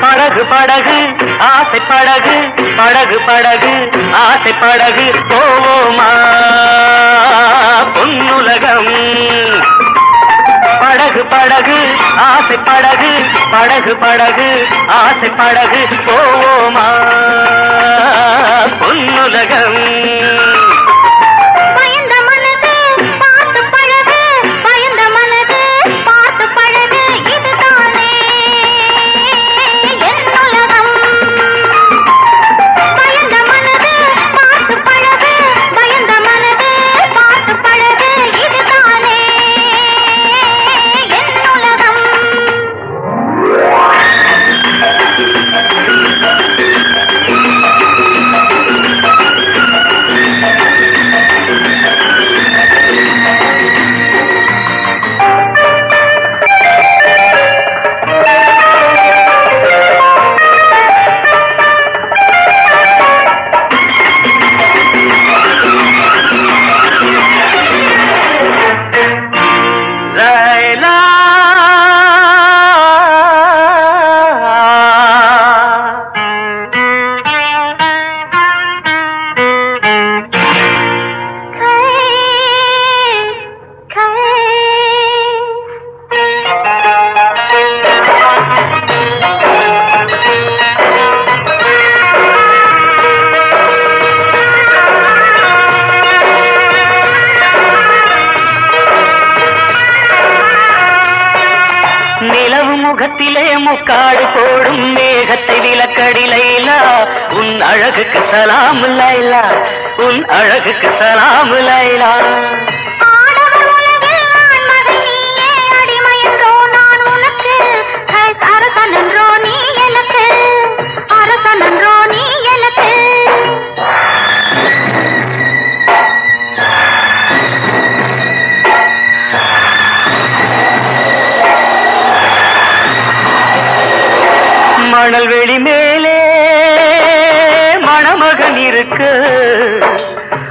படகு படகு ஆசை படகு படகு படகு ஆசை படகு. போவோமா பொன்னுலகம்? படகு படகு ஆசை படகு படகு படகு ஆசை படகு. போவோமா பொன்னுலகம்? முக்காடு போடும் மேகத்தை விளக்கடி லைலா உன் அழகுக்கு சலாம் லைலா. உன் அழகுக்கு சலாம் லைலா. மணல் வெளி மேலே மணமகன் இருக்கு.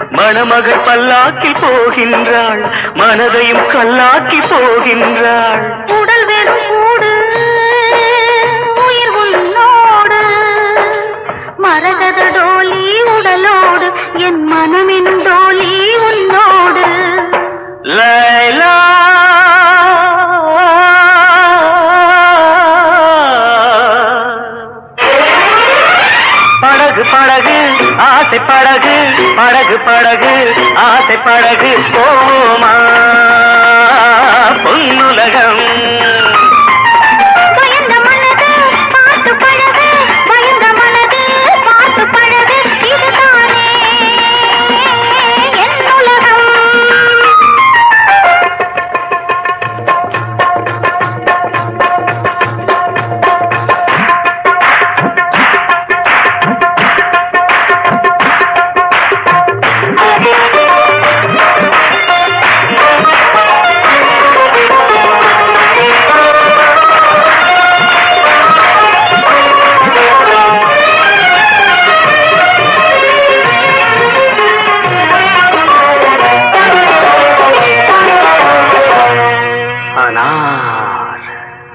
மணமகள் பல்லாக்கி போகின்றாள் மனதையும் கல்லாக்கி போகின்றாள். உடல் வெறும் கூடு உயிர் உன்னோடு மரகத டோலி உடலோடு என் மனமெனும் ஆசை படகு படகு படகு ஆசை படகு போமா பொன்னுலகம்.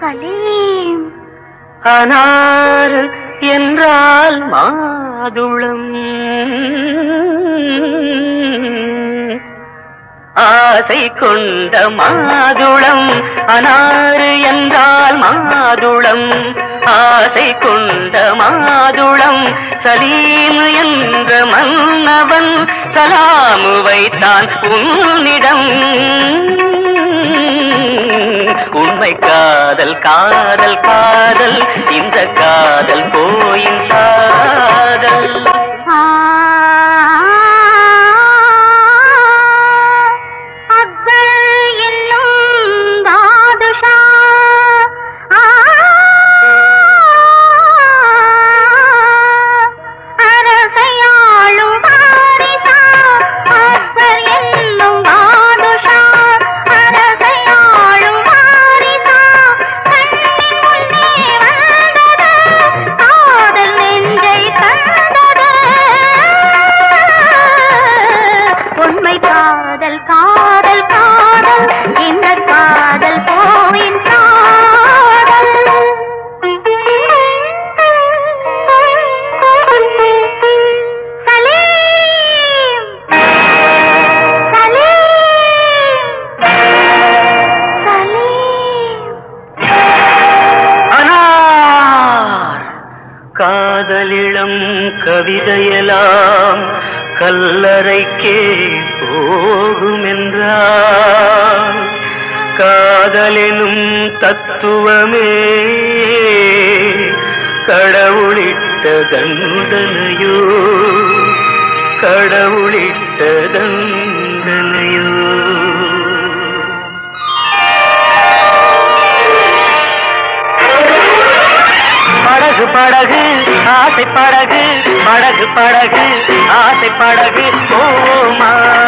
சலீம். அனார் என்றால் மாதுளம். ஆசை கொண்ட மாதுளம். அனாறு என்றால் மாதுளம். ஆசை கொண்ட மாதுளம். சலீம் என்ற மன்னவன் சலாமு வைத்தான் உன்னிடம். காதல் காதல் காதல். இந்த காதல் போயின் சா காதலிளம் கவிதையெல்லாம் கல்லறைக்கே போகும் என்றால் காதலெனும் தத்துவமே கடவுளிட்ட தண்டனையோ கடவுளிட்ட தண்டனையோ. ஆசை படகு படகு படகு ஆசை படகு ஓமா பொன்னுலகம்